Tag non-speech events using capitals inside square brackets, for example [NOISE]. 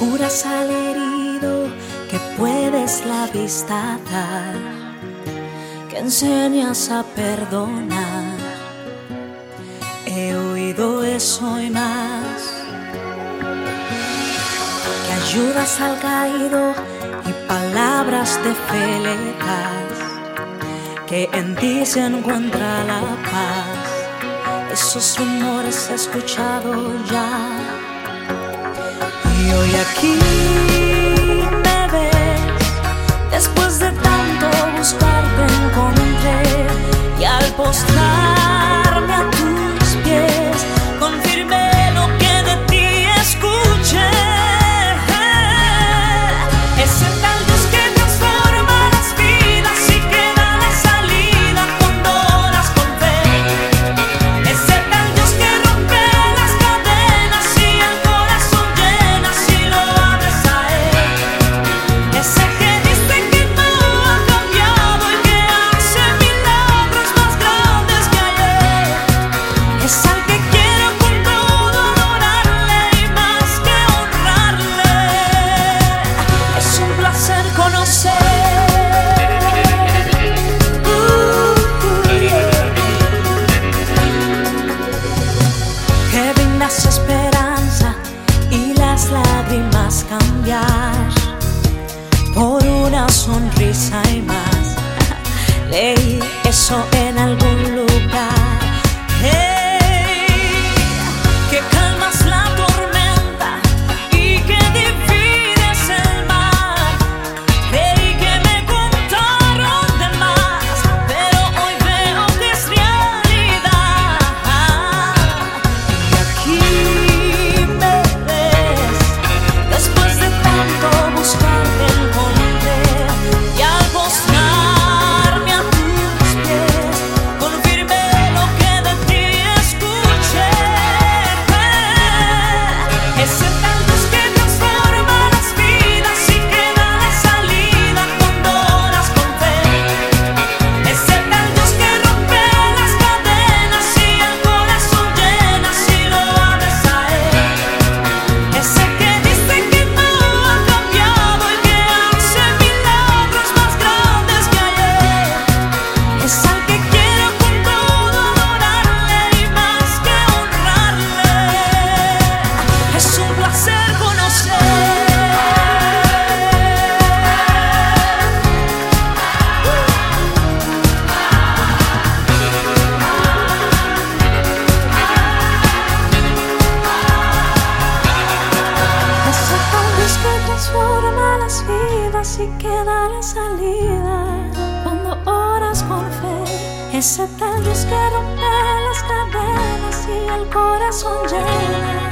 curas al herido, que puedes la vista dar, que enseñas a perdonar. He oído eso y más, que ayudas al caído y palabras de fe que en ti se encuentra la paz. Esos rumores he escuchado ya 焼き y más. [LAUGHS] Leí eso en algún lugar. entras y queda la salida. Cuando oras con fe, ese tal Dios que rompe las cadenas y el corazón llena.